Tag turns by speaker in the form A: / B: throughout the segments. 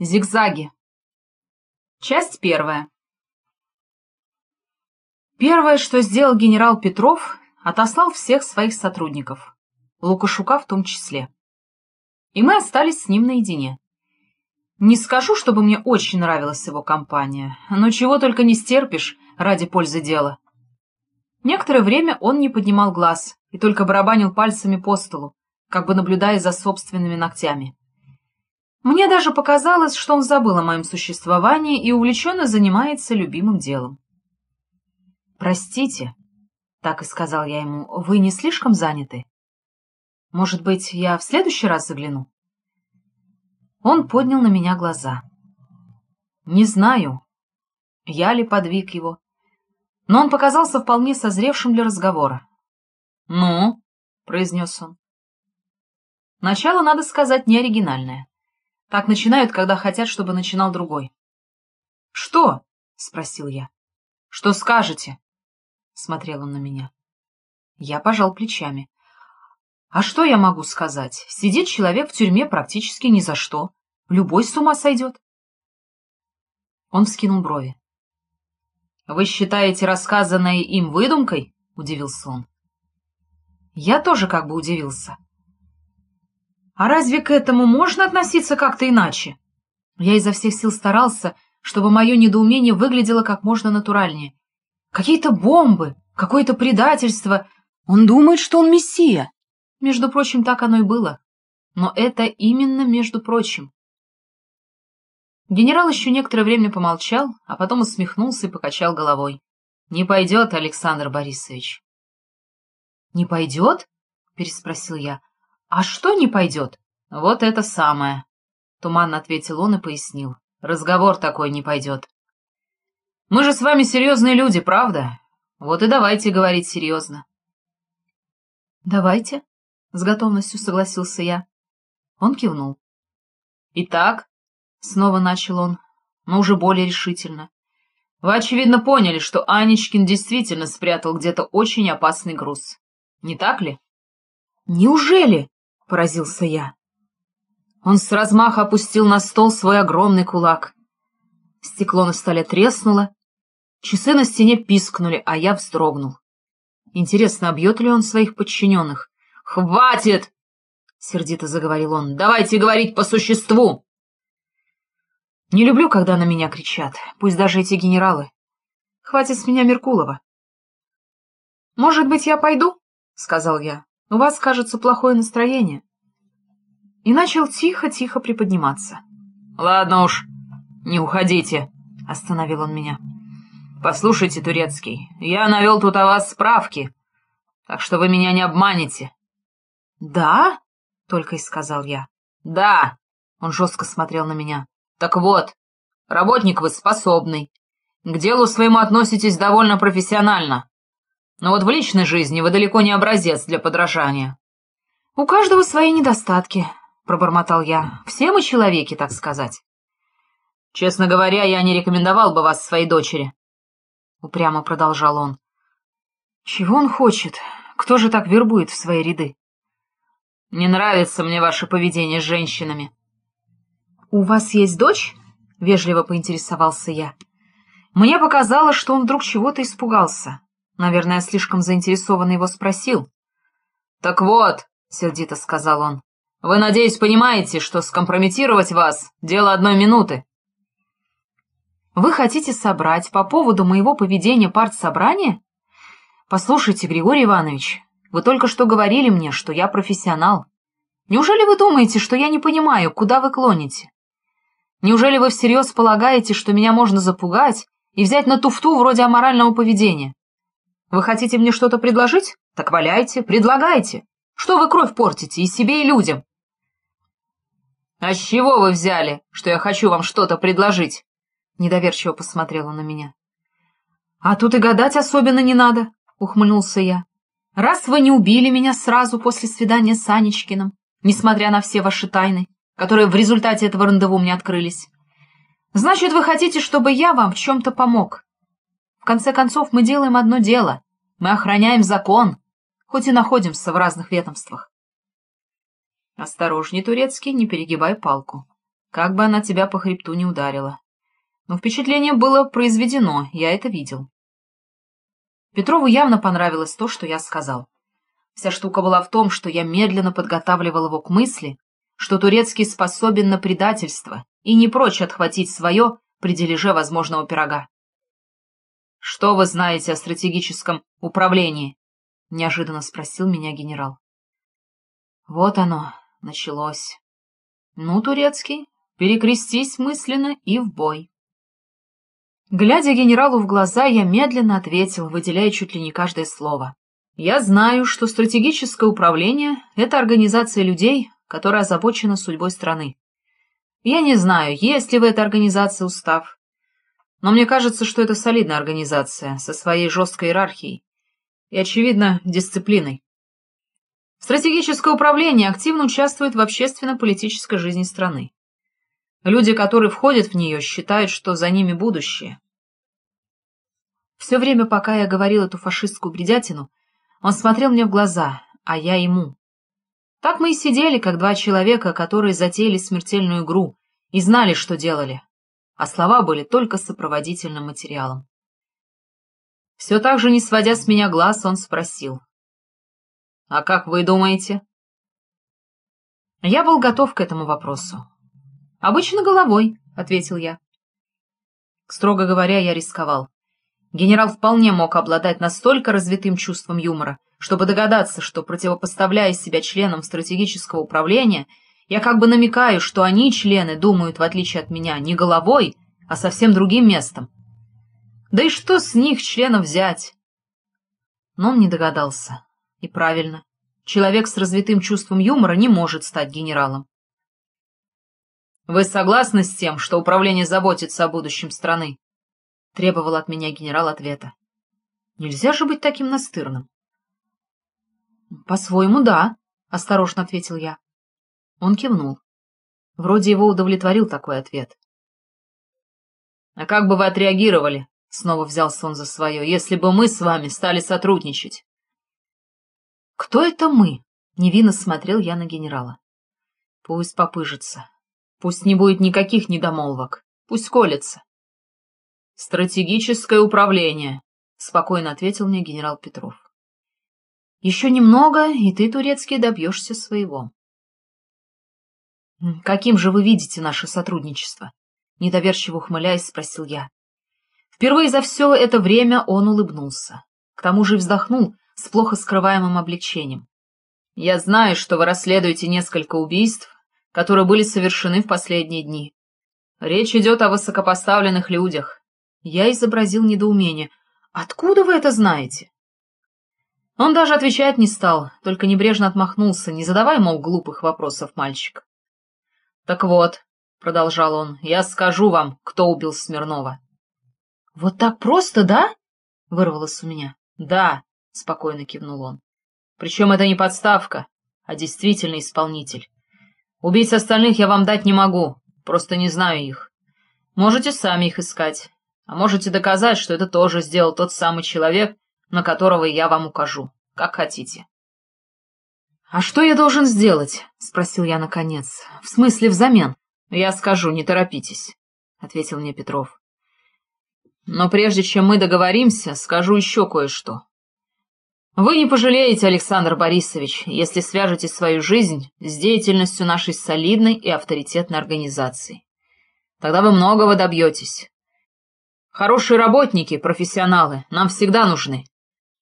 A: Зигзаги. Часть первая. Первое, что сделал генерал Петров, отослал всех своих сотрудников, Лукашука в том числе. И мы остались с ним наедине. Не скажу, чтобы мне очень нравилась его компания, но чего только не стерпишь ради пользы дела. Некоторое время он не поднимал глаз и только барабанил пальцами по столу, как бы наблюдая за собственными ногтями. Мне даже показалось, что он забыл о моем существовании и увлеченно занимается любимым делом. «Простите», — так и сказал я ему, — «вы не слишком заняты? Может быть, я в следующий раз загляну?» Он поднял на меня глаза. Не знаю, я ли подвиг его, но он показался вполне созревшим для разговора. «Ну?» — произнес он. Начало, надо сказать, не оригинальное. Так начинают, когда хотят, чтобы начинал другой. — Что? — спросил я. — Что скажете? — смотрел он на меня. Я пожал плечами. — А что я могу сказать? Сидит человек в тюрьме практически ни за что. Любой с ума сойдет. Он вскинул брови. — Вы считаете рассказанное им выдумкой? — удивился он. Я тоже как бы удивился. А разве к этому можно относиться как-то иначе? Я изо всех сил старался, чтобы мое недоумение выглядело как можно натуральнее. Какие-то бомбы, какое-то предательство. Он думает, что он мессия. Между прочим, так оно и было. Но это именно между прочим. Генерал еще некоторое время помолчал, а потом усмехнулся и покачал головой. — Не пойдет, Александр Борисович. — Не пойдет? — переспросил я. «А что не пойдет?» «Вот это самое», — туманно ответил он и пояснил. «Разговор такой не пойдет». «Мы же с вами серьезные люди, правда? Вот и давайте говорить серьезно». «Давайте», — с готовностью согласился я. Он кивнул. «Итак», — снова начал он, но уже более решительно, «вы, очевидно, поняли, что Анечкин действительно спрятал где-то очень опасный груз. Не так ли?» «Неужели?» — поразился я. Он с размаха опустил на стол свой огромный кулак. Стекло на столе треснуло, часы на стене пискнули, а я вздрогнул. Интересно, обьет ли он своих подчиненных? «Хватит!» — сердито заговорил он. «Давайте говорить по существу!» Не люблю, когда на меня кричат, пусть даже эти генералы. Хватит с меня Меркулова. «Может быть, я пойду?» — сказал я. У вас, кажется, плохое настроение. И начал тихо-тихо приподниматься. — Ладно уж, не уходите, — остановил он меня. — Послушайте, Турецкий, я навел тут о вас справки, так что вы меня не обманете. — Да? — только и сказал я. — Да, — он жестко смотрел на меня. — Так вот, работник вы способный. К делу своему относитесь довольно профессионально. Но вот в личной жизни вы далеко не образец для подражания. — У каждого свои недостатки, — пробормотал я. — Все мы человеки, так сказать. — Честно говоря, я не рекомендовал бы вас своей дочери. Упрямо продолжал он. — Чего он хочет? Кто же так вербует в свои ряды? — Не нравится мне ваше поведение с женщинами. — У вас есть дочь? — вежливо поинтересовался я. Мне показалось, что он вдруг чего-то испугался. Наверное, слишком заинтересованно его спросил. «Так вот», — сердито сказал он, — «вы, надеюсь, понимаете, что скомпрометировать вас — дело одной минуты». «Вы хотите собрать по поводу моего поведения партсобрание? Послушайте, Григорий Иванович, вы только что говорили мне, что я профессионал. Неужели вы думаете, что я не понимаю, куда вы клоните? Неужели вы всерьез полагаете, что меня можно запугать и взять на туфту вроде аморального поведения? Вы хотите мне что-то предложить? Так валяйте, предлагайте. Что вы кровь портите и себе, и людям? А с чего вы взяли, что я хочу вам что-то предложить? Недоверчиво посмотрела на меня. А тут и гадать особенно не надо, ухмыльнулся я. Раз вы не убили меня сразу после свидания с Анечкиным, несмотря на все ваши тайны, которые в результате этого рандеву мне открылись, значит, вы хотите, чтобы я вам в чем-то помог. В конце концов, мы делаем одно дело. Мы охраняем закон, хоть и находимся в разных ведомствах. Осторожней, Турецкий, не перегибай палку. как бы она тебя по хребту не ударила. Но впечатление было произведено, я это видел. Петрову явно понравилось то, что я сказал. Вся штука была в том, что я медленно подготавливал его к мысли, что турецкий способен на предательство и не прочь отхватить свое при дележе возможного пирога. «Что вы знаете о стратегическом управлении?» — неожиданно спросил меня генерал. Вот оно, началось. Ну, турецкий, перекрестись мысленно и в бой. Глядя генералу в глаза, я медленно ответил, выделяя чуть ли не каждое слово. Я знаю, что стратегическое управление — это организация людей, которая озабочена судьбой страны. Я не знаю, есть ли в этой организации устав, но мне кажется, что это солидная организация со своей жесткой иерархией и, очевидно, дисциплиной. Стратегическое управление активно участвует в общественно-политической жизни страны. Люди, которые входят в нее, считают, что за ними будущее. Все время, пока я говорил эту фашистскую бредятину, он смотрел мне в глаза, а я ему. Так мы и сидели, как два человека, которые затеяли смертельную игру и знали, что делали, а слова были только сопроводительным материалом. Все так же, не сводя с меня глаз, он спросил. «А как вы думаете?» Я был готов к этому вопросу. «Обычно головой», — ответил я. Строго говоря, я рисковал. Генерал вполне мог обладать настолько развитым чувством юмора, чтобы догадаться, что, противопоставляя себя членам стратегического управления, я как бы намекаю, что они, члены, думают, в отличие от меня, не головой, а совсем другим местом. Да и что с них, членов, взять? Но он не догадался. И правильно. Человек с развитым чувством юмора не может стать генералом. «Вы согласны с тем, что управление заботится о будущем страны?» — требовал от меня генерал ответа. «Нельзя же быть таким настырным». «По-своему, да», — осторожно ответил я. Он кивнул. Вроде его удовлетворил такой ответ. «А как бы вы отреагировали?» — снова взялся он за свое. «Если бы мы с вами стали сотрудничать?» «Кто это мы?» — невинно смотрел я на генерала. «Пусть попыжится. Пусть не будет никаких недомолвок. Пусть колется». «Стратегическое управление», — спокойно ответил мне генерал Петров. «Еще немного, и ты, турецкий, добьешься своего». «Каким же вы видите наше сотрудничество?» Недоверчиво ухмыляясь, спросил я. Впервые за все это время он улыбнулся. К тому же вздохнул с плохо скрываемым облегчением. «Я знаю, что вы расследуете несколько убийств, которые были совершены в последние дни. Речь идет о высокопоставленных людях». Я изобразил недоумение. «Откуда вы это знаете?» Он даже отвечать не стал, только небрежно отмахнулся, не задавай, мол, глупых вопросов, мальчик. «Так вот, продолжал он, — я скажу вам, кто убил Смирнова. — Вот так просто, да? — вырвалось у меня. — Да, — спокойно кивнул он. — Причем это не подставка, а действительный исполнитель. Убийц остальных я вам дать не могу, просто не знаю их. Можете сами их искать, а можете доказать, что это тоже сделал тот самый человек, на которого я вам укажу, как хотите. — А что я должен сделать? — спросил я наконец. — В смысле взамен? «Я скажу, не торопитесь», — ответил мне Петров. «Но прежде чем мы договоримся, скажу еще кое-что. Вы не пожалеете, Александр Борисович, если свяжете свою жизнь с деятельностью нашей солидной и авторитетной организации. Тогда вы многого добьетесь. Хорошие работники, профессионалы, нам всегда нужны.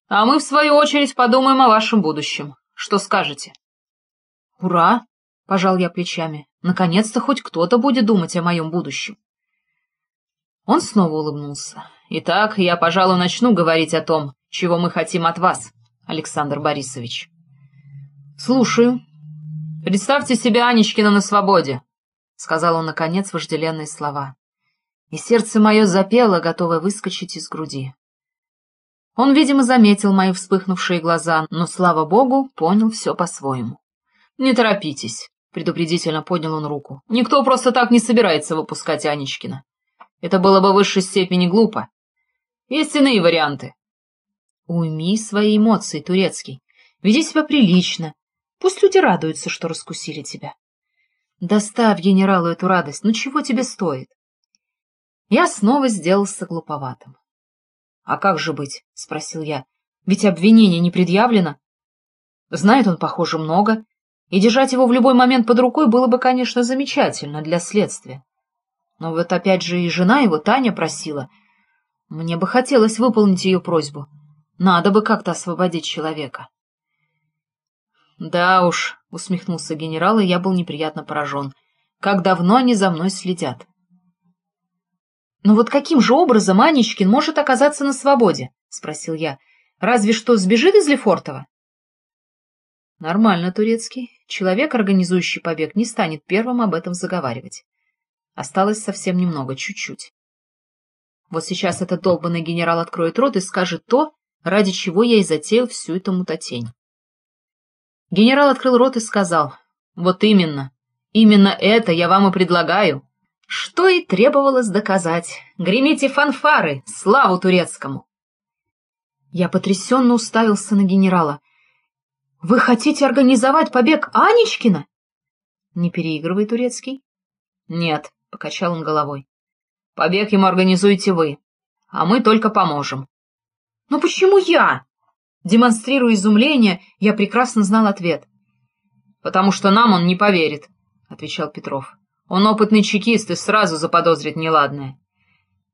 A: А мы, в свою очередь, подумаем о вашем будущем. Что скажете?» «Ура!» — пожал я плечами. «Наконец-то хоть кто-то будет думать о моем будущем». Он снова улыбнулся. «Итак, я, пожалуй, начну говорить о том, чего мы хотим от вас, Александр Борисович». «Слушаю». «Представьте себя Анечкина на свободе», — сказал он, наконец, вожделенные слова. И сердце мое запело, готовое выскочить из груди. Он, видимо, заметил мои вспыхнувшие глаза, но, слава богу, понял все по-своему. «Не торопитесь», — предупредительно поднял он руку. «Никто просто так не собирается выпускать Анечкина. Это было бы в высшей степени глупо. Есть иные варианты». «Уйми свои эмоции, Турецкий. Веди себя прилично. Пусть люди радуются, что раскусили тебя». Доставь генералу эту радость, ну чего тебе стоит? Я снова сделался глуповатым. — А как же быть? — спросил я. — Ведь обвинение не предъявлено. Знает он, похоже, много, и держать его в любой момент под рукой было бы, конечно, замечательно для следствия. Но вот опять же и жена его, Таня, просила. Мне бы хотелось выполнить ее просьбу. Надо бы как-то освободить человека. «Да уж», — усмехнулся генерал, и я был неприятно поражен. «Как давно они за мной следят?» «Но вот каким же образом Анечкин может оказаться на свободе?» — спросил я. «Разве что сбежит из Лефортова?» «Нормально, Турецкий. Человек, организующий побег, не станет первым об этом заговаривать. Осталось совсем немного, чуть-чуть. Вот сейчас этот долбанный генерал откроет рот и скажет то, ради чего я и затеял всю эту мутатень. Генерал открыл рот и сказал, «Вот именно, именно это я вам и предлагаю, что и требовалось доказать. Гремите фанфары, славу турецкому!» Я потрясенно уставился на генерала. «Вы хотите организовать побег Анечкина?» «Не переигрывай, турецкий». «Нет», — покачал он головой. «Побег ему организуете вы, а мы только поможем». «Но почему я?» Демонстрируя изумление, я прекрасно знал ответ. «Потому что нам он не поверит», — отвечал Петров. «Он опытный чекист и сразу заподозрит неладное.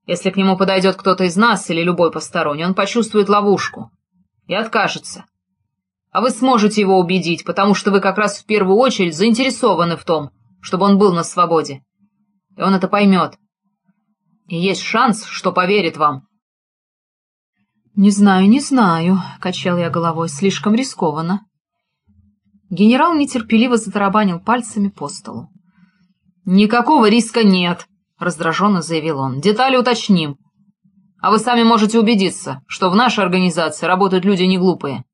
A: Если к нему подойдет кто-то из нас или любой посторонний, он почувствует ловушку и откажется. А вы сможете его убедить, потому что вы как раз в первую очередь заинтересованы в том, чтобы он был на свободе. И он это поймет. И есть шанс, что поверит вам». «Не знаю, не знаю», — качал я головой, — «слишком рискованно». Генерал нетерпеливо затарабанил пальцами по столу. «Никакого риска нет», — раздраженно заявил он. «Детали уточним. А вы сами можете убедиться, что в нашей организации работают люди не глупые».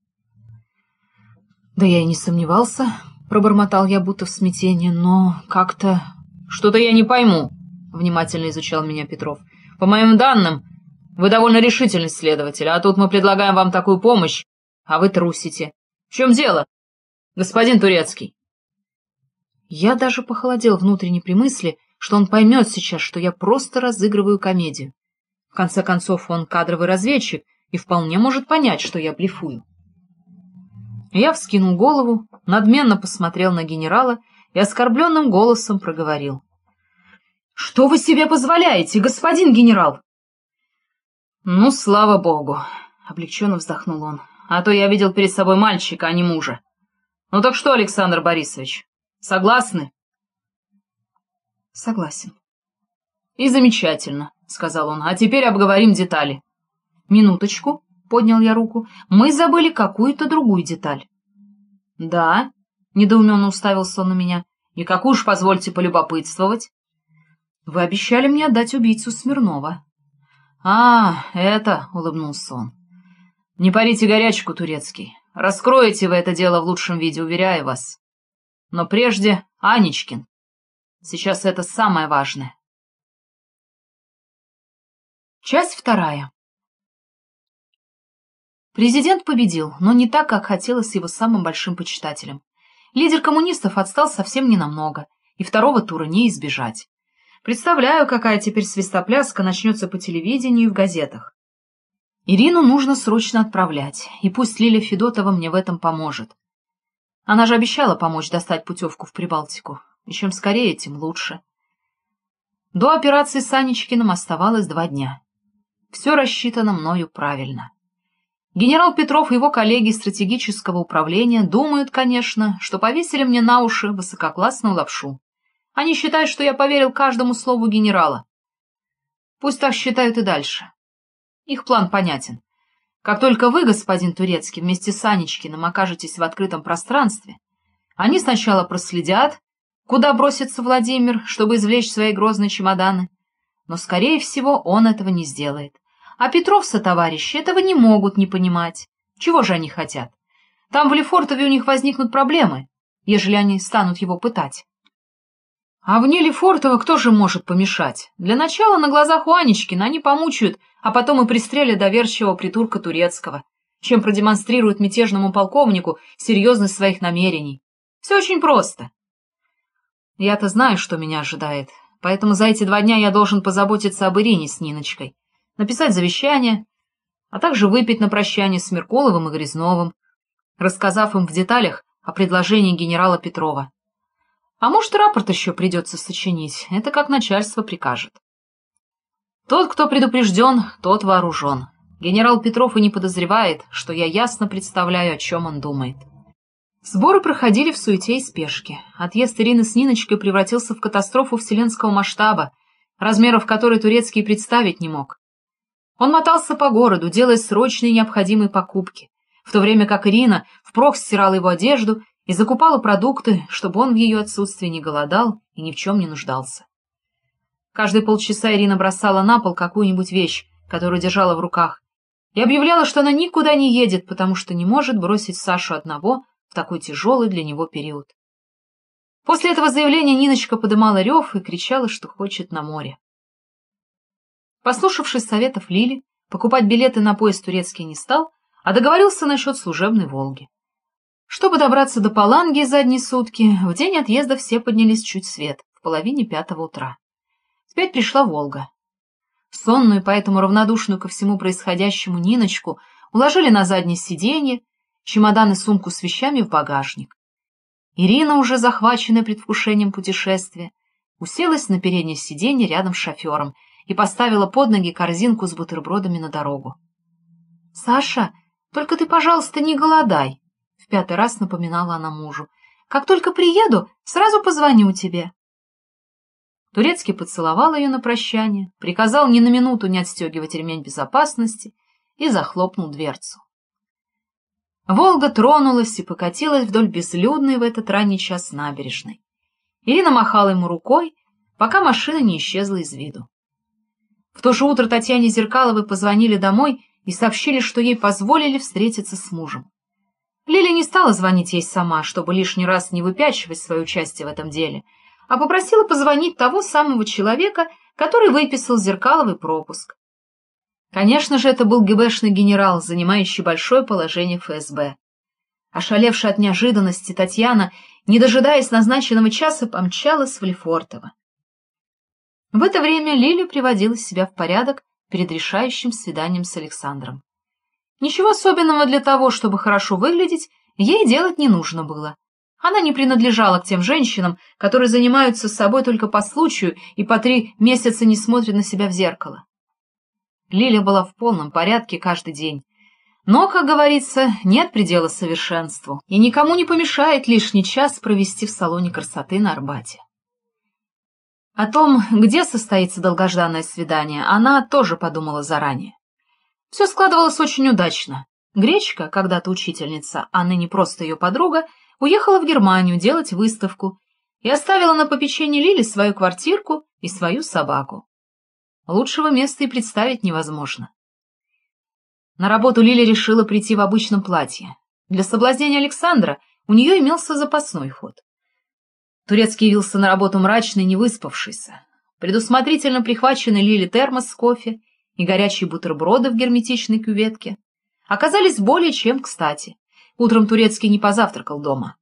A: «Да я и не сомневался», — пробормотал я будто в смятении, «но как-то...» «Что-то я не пойму», — внимательно изучал меня Петров. «По моим данным, вы довольно решительный следователь, а тут мы предлагаем вам такую помощь, а вы трусите. В чем дело, господин Турецкий?» Я даже похолодел внутренне при мысли, что он поймет сейчас, что я просто разыгрываю комедию. В конце концов, он кадровый разведчик и вполне может понять, что я блефую. Я вскинул голову, надменно посмотрел на генерала и оскорбленным голосом проговорил. — Что вы себе позволяете, господин генерал? «Ну, слава богу!» — облегченно вздохнул он. «А то я видел перед собой мальчика, а не мужа. Ну так что, Александр Борисович, согласны?» «Согласен». «И замечательно», — сказал он. «А теперь обговорим детали». «Минуточку», — поднял я руку. «Мы забыли какую-то другую деталь». «Да», — недоуменно уставился он на меня. «И какую уж позвольте полюбопытствовать?» «Вы обещали мне отдать убийцу Смирнова». «А, это...» — улыбнулся он. «Не парите горячку, турецкий. Раскроете вы это дело в лучшем виде, уверяю вас. Но прежде Анечкин. Сейчас это самое важное». Часть вторая. Президент победил, но не так, как хотелось его самым большим почитателям. Лидер коммунистов отстал совсем ненамного, и второго тура не избежать. Представляю, какая теперь свистопляска начнется по телевидению и в газетах. Ирину нужно срочно отправлять, и пусть Лиля Федотова мне в этом поможет. Она же обещала помочь достать путевку в Прибалтику, и чем скорее, тем лучше. До операции с Анечкиным оставалось два дня. Все рассчитано мною правильно. Генерал Петров и его коллеги стратегического управления думают, конечно, что повесили мне на уши высококлассную лапшу. Они считают, что я поверил каждому слову генерала. Пусть так считают и дальше. Их план понятен. Как только вы, господин Турецкий, вместе с Анечкиным окажетесь в открытом пространстве, они сначала проследят, куда бросится Владимир, чтобы извлечь свои грозные чемоданы, но, скорее всего, он этого не сделает. А Петров товарищи этого не могут не понимать. Чего же они хотят? Там в Лефортове у них возникнут проблемы, ежели они станут его пытать. А вне Лефортова кто же может помешать? Для начала на глазах у Анечкина они помучают, а потом и пристрелят доверчивого притурка турецкого, чем продемонстрируют мятежному полковнику серьезность своих намерений. Все очень просто. Я-то знаю, что меня ожидает, поэтому за эти два дня я должен позаботиться об Ирине с Ниночкой, написать завещание, а также выпить на прощание с Меркуловым и Грязновым, рассказав им в деталях о предложении генерала Петрова. А может, рапорт еще придется сочинить, это как начальство прикажет. Тот, кто предупрежден, тот вооружен. Генерал Петров и не подозревает, что я ясно представляю, о чем он думает. Сборы проходили в суете и спешке. Отъезд Ирины с Ниночкой превратился в катастрофу вселенского масштаба, размеров которой Турецкий представить не мог. Он мотался по городу, делая срочные необходимые покупки, в то время как Ирина впрок стирала его одежду и закупала продукты, чтобы он в ее отсутствии не голодал и ни в чем не нуждался. Каждые полчаса Ирина бросала на пол какую-нибудь вещь, которую держала в руках, и объявляла, что она никуда не едет, потому что не может бросить Сашу одного в такой тяжелый для него период. После этого заявления Ниночка подымала рев и кричала, что хочет на море. Послушавшись советов Лили, покупать билеты на поезд турецкий не стал, а договорился насчет служебной «Волги». Чтобы добраться до Паланги за одни сутки, в день отъезда все поднялись чуть свет, в половине пятого утра. Опять пришла «Волга». Сонную, поэтому равнодушную ко всему происходящему Ниночку уложили на заднее сиденье, чемодан и сумку с вещами в багажник. Ирина, уже захваченная предвкушением путешествия, уселась на переднее сиденье рядом с шофером и поставила под ноги корзинку с бутербродами на дорогу. — Саша, только ты, пожалуйста, не голодай, — в пятый раз напоминала она мужу. — Как только приеду, сразу позвоню тебе. Турецкий поцеловал ее на прощание, приказал ни на минуту не отстегивать ремень безопасности и захлопнул дверцу. Волга тронулась и покатилась вдоль безлюдной в этот ранний час набережной. Ирина махала ему рукой, пока машина не исчезла из виду. В то же утро Татьяне Зеркаловой позвонили домой и сообщили, что ей позволили встретиться с мужем. Лиля не стала звонить ей сама, чтобы лишний раз не выпячивать свое участие в этом деле, а попросила позвонить того самого человека, который выписал Зеркаловый пропуск. Конечно же, это был ГБшный генерал, занимающий большое положение ФСБ. Ошалевшая от неожиданности, Татьяна, не дожидаясь назначенного часа, помчалась в Лефортово. В это время Лиля приводила себя в порядок перед решающим свиданием с Александром. Ничего особенного для того, чтобы хорошо выглядеть, ей делать не нужно было. Она не принадлежала к тем женщинам, которые занимаются собой только по случаю и по три месяца не смотрят на себя в зеркало. Лиля была в полном порядке каждый день. Но, как говорится, нет предела совершенству, и никому не помешает лишний час провести в салоне красоты на Арбате. О том, где состоится долгожданное свидание, она тоже подумала заранее. Все складывалось очень удачно. Гречка, когда-то учительница, а ныне просто ее подруга, уехала в Германию делать выставку и оставила на попечении Лили свою квартирку и свою собаку. Лучшего места и представить невозможно. На работу Лили решила прийти в обычном платье. Для соблазнения Александра у нее имелся запасной ход. Турецкий явился на работу мрачный, не выспавшийся. Предусмотрительно прихваченный Лили термос с кофе и горячие бутерброды в герметичной кюветке оказались более чем кстати. Утром Турецкий не позавтракал дома.